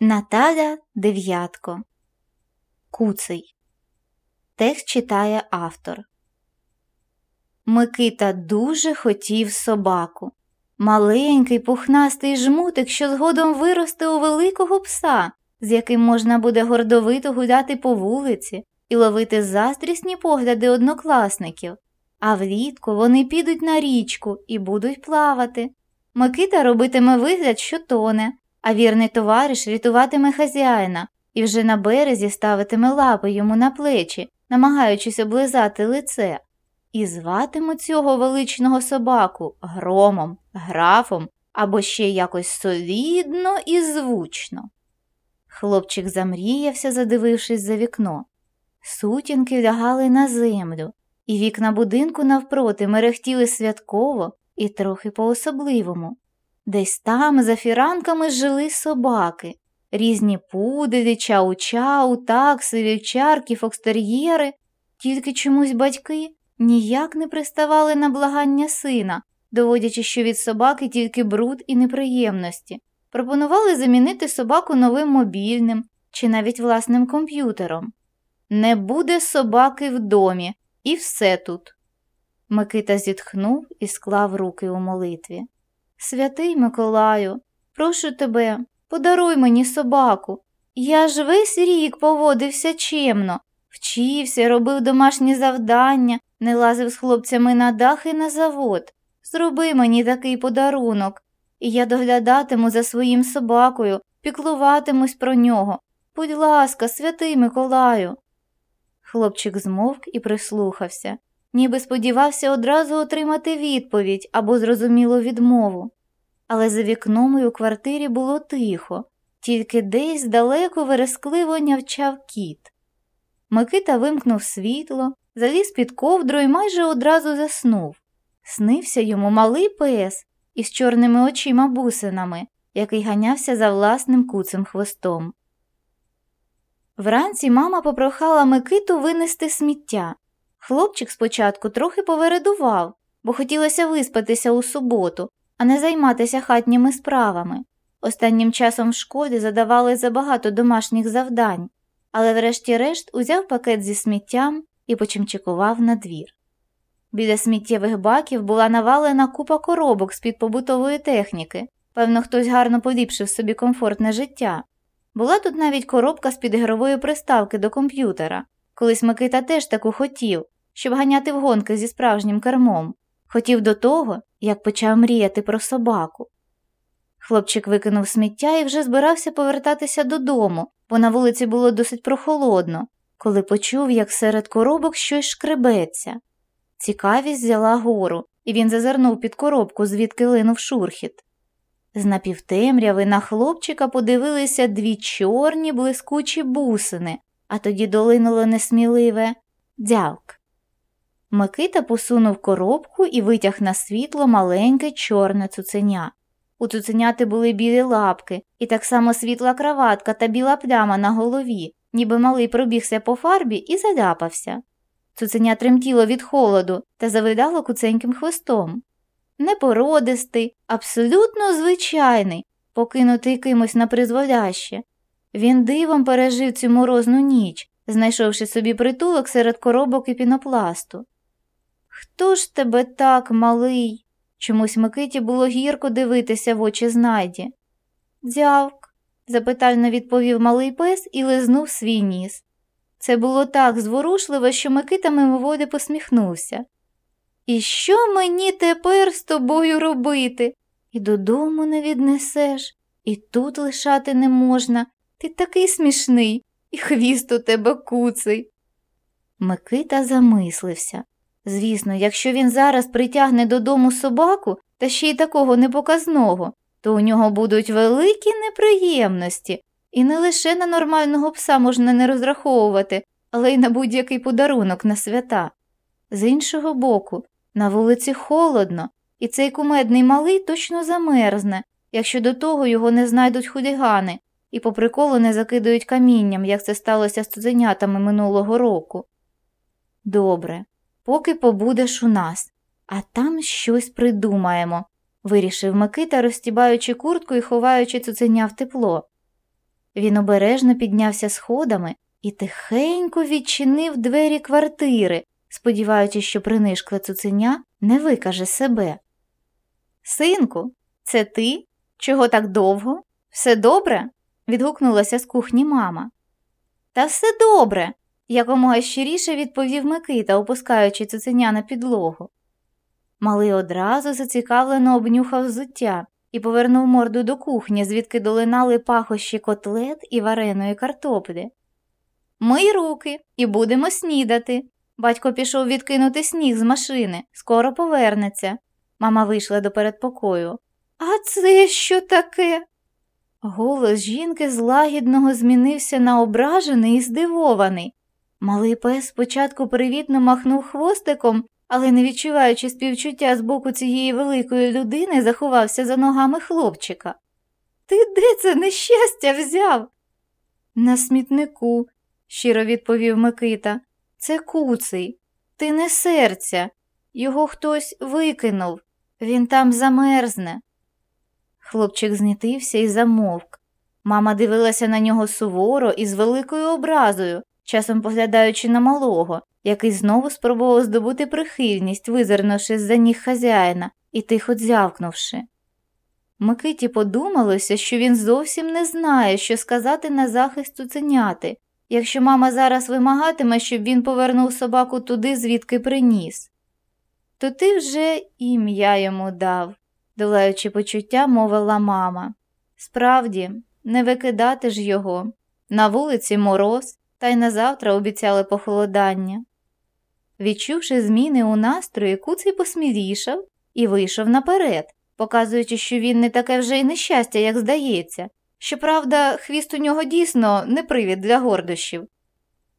Наталя Дев'ятко. Куций. Текст читає автор. Микита дуже хотів собаку. Маленький пухнастий жмутик, що згодом виросте у великого пса, з яким можна буде гордовито гуляти по вулиці і ловити заздрісні погляди однокласників. А влітку вони підуть на річку і будуть плавати. Микита робитиме вигляд, що тоне, а вірний товариш рятуватиме хазяїна і вже на березі ставитиме лапи йому на плечі, намагаючись облизати лице, і зватимуть цього величного собаку громом, графом або ще якось солідно і звучно. Хлопчик замріявся, задивившись за вікно. Сутінки лягали на землю, і вікна будинку навпроти мерехтіли святково і трохи по особливому. Десь там за фіранками жили собаки, різні пуделі, чау-чау, такси, вівчарки, фокстер'єри, тільки чомусь батьки ніяк не приставали на благання сина, доводячи, що від собаки тільки бруд і неприємності, пропонували замінити собаку новим мобільним чи навіть власним комп'ютером. Не буде собаки в домі, і все тут. Микита зітхнув і склав руки у молитві. Святий Миколаю, прошу тебе, подаруй мені собаку. Я ж весь рік поводився чемно, вчився, робив домашні завдання, не лазив з хлопцями на дах і на завод. Зроби мені такий подарунок, і я доглядатиму за своїм собакою, піклуватимусь про нього. Будь ласка, святий Миколаю. Хлопчик змовк і прислухався ніби сподівався одразу отримати відповідь або зрозумілу відмову. Але за вікном і у квартирі було тихо, тільки десь далеко верескливо нявчав кіт. Микита вимкнув світло, заліз під ковдру і майже одразу заснув. Снився йому малий пес із чорними очима бусинами, який ганявся за власним куцим хвостом. Вранці мама попрохала Микиту винести сміття. Хлопчик спочатку трохи повередував, бо хотілося виспатися у суботу, а не займатися хатніми справами. Останнім часом в школі задавали забагато домашніх завдань, але врешті-решт узяв пакет зі сміттям і почимчикував на двір. Біля сміттєвих баків була навалена купа коробок з під побутової техніки. Певно, хтось гарно поліпшив собі комфортне життя. Була тут навіть коробка з під ігрової приставки до комп'ютера. Колись Микита теж таку хотів, щоб ганяти в гонки зі справжнім кермом. Хотів до того, як почав мріяти про собаку. Хлопчик викинув сміття і вже збирався повертатися додому, бо на вулиці було досить прохолодно, коли почув, як серед коробок щось шкребеться. Цікавість взяла гору, і він зазирнув під коробку, звідки линув шурхіт. З напівтемряви на хлопчика подивилися дві чорні блискучі бусини, а тоді долинуло несміливе дявк. Микита посунув коробку і витяг на світло маленьке чорне цуценя. У цуценяти були білі лапки, і так само світла краватка та біла пляма на голові, ніби малий пробігся по фарбі і заляпався. Цуценя тремтіло від холоду та завидало куценьким хвостом. Непородистий, абсолютно звичайний, покинутий кимось на призволяще. Він дивом пережив цю морозну ніч, знайшовши собі притулок серед коробок і пінопласту. Хто ж тебе так, малий? Чомусь Микиті було гірко дивитися в очі знайді. Дзявк, запитально відповів малий пес і лизнув свій ніс. Це було так зворушливо, що Микита мимоводи посміхнувся. І що мені тепер з тобою робити? І додому не віднесеш, і тут лишати не можна. Ти такий смішний, і хвіст у тебе куций. Микита замислився. Звісно, якщо він зараз притягне додому собаку та ще й такого непоказного, то у нього будуть великі неприємності, і не лише на нормального пса можна не розраховувати, але й на будь-який подарунок на свята. З іншого боку, на вулиці холодно, і цей кумедний малий точно замерзне, якщо до того його не знайдуть хулігани і по приколу не закидають камінням, як це сталося з цуценятами минулого року. Добре, поки побудеш у нас, а там щось придумаємо, вирішив Микита, розтібаючи куртку і ховаючи цуценя в тепло. Він обережно піднявся сходами і тихенько відчинив двері квартири, сподіваючись, що принишкле цуценя не викаже себе. Синку, це ти? Чого так довго? Все добре? Відгукнулася з кухні мама. Та все добре, якомога щиріше відповів Микита, опускаючи цуценя на підлогу. Малий одразу зацікавлено обнюхав взуття і повернув морду до кухні, звідки долинали пахощі котлет і вареної картоплі. Мий руки і будемо снідати. Батько пішов відкинути сніг з машини, скоро повернеться. Мама вийшла до передпокою. А це що таке? Голос жінки з лагідного змінився на ображений і здивований. Малий пес спочатку привітно махнув хвостиком, але, не відчуваючи співчуття з боку цієї великої людини, заховався за ногами хлопчика. Ти де це нещастя взяв? На смітнику, щиро відповів Микита. Це куций. Ти не серця. Його хтось викинув. Він там замерзне. Хлопчик знітився і замовк. Мама дивилася на нього суворо і з великою образою, часом поглядаючи на малого, який знову спробував здобути прихильність, визирнувши з за ніг хазяїна і тихо дзявкнувши. Микиті подумалося, що він зовсім не знає, що сказати на захист цуценяти, якщо мама зараз вимагатиме, щоб він повернув собаку туди, звідки приніс. То ти вже ім'я йому дав, долаючи почуття, мовила мама. Справді, не викидати ж його. На вулиці мороз, та й на завтра обіцяли похолодання. Відчувши зміни у настрої, куций посмілішав і вийшов наперед, показуючи, що він не таке вже й нещастя, як здається. Щоправда, хвіст у нього дійсно не привід для гордощів.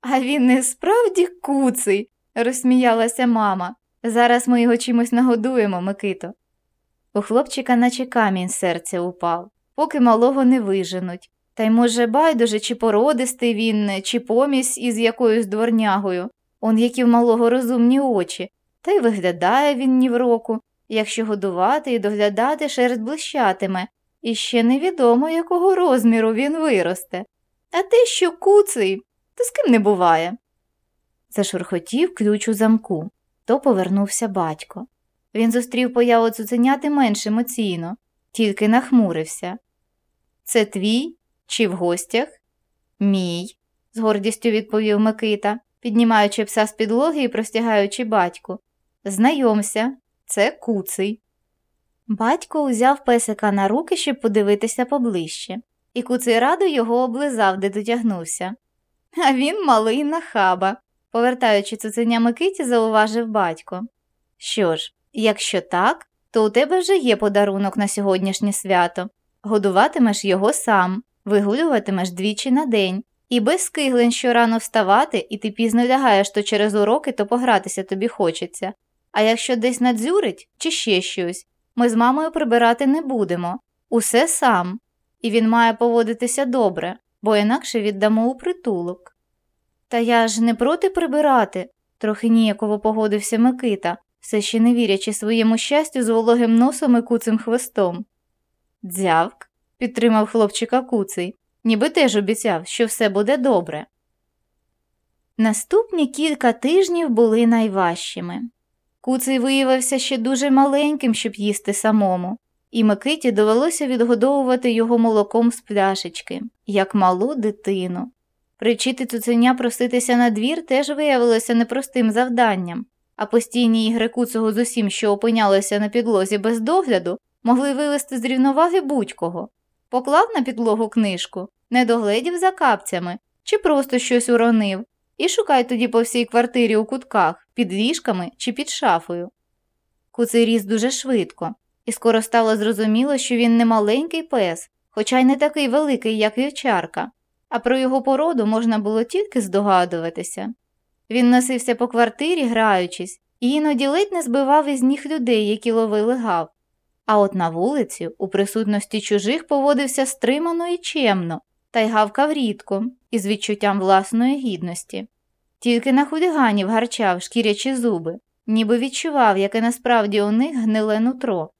А він не справді куций, розсміялася мама. Зараз ми його чимось нагодуємо, Микито. У хлопчика, наче камінь серця упав, поки малого не виженуть. Та й, може, байдуже, чи породистий він, чи помість із якоюсь дворнягою, он які в малого розумні очі, та й виглядає він ні в року, якщо годувати і доглядати шерсть блищатиме, і ще невідомо, якого розміру він виросте. А те, що куций, то з ким не буває. Зашурхотів ключ у замку, то повернувся батько. Він зустрів появу цуценяти менш емоційно, тільки нахмурився. Це твій чи в гостях? Мій, з гордістю відповів Микита, піднімаючи пса з підлоги і простягаючи батьку. Знайомся, це куций. Батько узяв песика на руки, щоб подивитися поближче, і куций радо його облизав, де дотягнувся. А він малий нахаба, повертаючи цуценя Микиті, зауважив батько. Що ж, якщо так, то у тебе вже є подарунок на сьогоднішнє свято. Годуватимеш його сам, вигулюватимеш двічі на день, і без скиглень щорано вставати, і ти пізно лягаєш то через уроки, то погратися тобі хочеться. А якщо десь надзюрить чи ще щось, ми з мамою прибирати не будемо. Усе сам. І він має поводитися добре, бо інакше віддамо у притулок. Та я ж не проти прибирати, трохи ніяково погодився Микита, все ще не вірячи своєму щастю з вологим носом і куцим хвостом. Дзявк, підтримав хлопчика куций, ніби теж обіцяв, що все буде добре. Наступні кілька тижнів були найважчими. Куций виявився ще дуже маленьким, щоб їсти самому, і Микиті довелося відгодовувати його молоком з пляшечки, як малу дитину. Привчити цуценя проситися на двір теж виявилося непростим завданням, а постійні ігри куцого з усім, що опинялися на підлозі без догляду, могли вивести з рівноваги будь-кого. Поклав на підлогу книжку, не догледів за капцями чи просто щось уронив, і шукай тоді по всій квартирі у кутках, під ліжками чи під шафою. Куций ріс дуже швидко, і скоро стало зрозуміло, що він не маленький пес, хоча й не такий великий, як вівчарка, а про його породу можна було тільки здогадуватися. Він носився по квартирі, граючись, і іноді ледь не збивав із ніг людей, які ловили гав. А от на вулиці, у присутності чужих, поводився стримано і чемно, та й гавкав рідко, із відчуттям власної гідності. Тільки на хуліганів гарчав, шкірячи зуби, ніби відчував, яке насправді у них гниле нутро.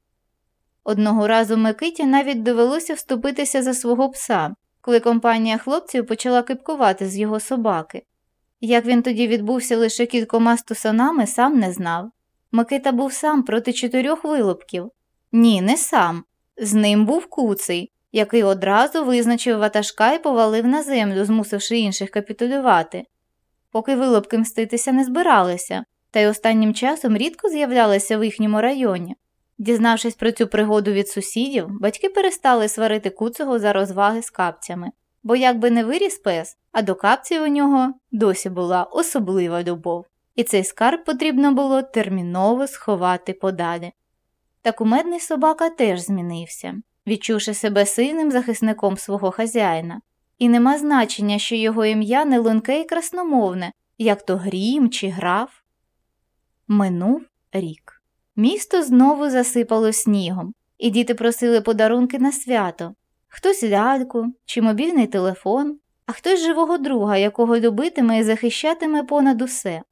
Одного разу Микиті навіть довелося вступитися за свого пса, коли компанія хлопців почала кипкувати з його собаки. Як він тоді відбувся лише кількома стусанами, сам не знав. Микита був сам проти чотирьох вилупків. Ні, не сам. З ним був куций, який одразу визначив ватажка і повалив на землю, змусивши інших капітулювати. Поки вилупки мститися не збиралися, та й останнім часом рідко з'являлися в їхньому районі. Дізнавшись про цю пригоду від сусідів, батьки перестали сварити куцого за розваги з капцями, бо якби не виріс пес, а до капців у нього досі була особлива любов, і цей скарб потрібно було терміново сховати подалі. Та кумедний собака теж змінився, відчувши себе сильним захисником свого хазяїна, і нема значення, що його ім'я не лунке і красномовне, як то грім чи граф. Минув рік. Місто знову засипало снігом, і діти просили подарунки на свято хтось ляльку чи мобільний телефон, а хтось живого друга, якого любитиме і захищатиме понад усе.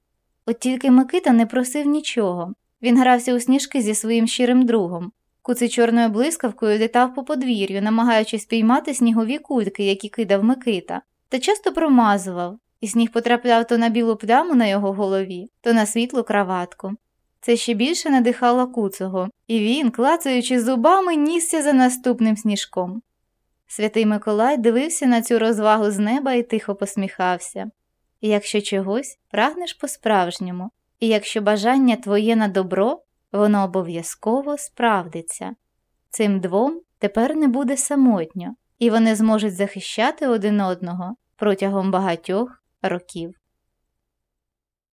От тільки Микита не просив нічого. Він грався у сніжки зі своїм щирим другом. Куций чорною блискавкою літав по подвір'ю, намагаючись піймати снігові кульки, які кидав Микита, та часто промазував, і сніг потрапляв то на білу пляму на його голові, то на світлу краватку. Це ще більше надихало куцого, і він, клацаючи зубами, нісся за наступним сніжком. Святий Миколай дивився на цю розвагу з неба і тихо посміхався. Якщо чогось прагнеш по-справжньому, і якщо бажання твоє на добро, воно обов'язково справдиться. Цим двом тепер не буде самотньо, і вони зможуть захищати один одного протягом багатьох років.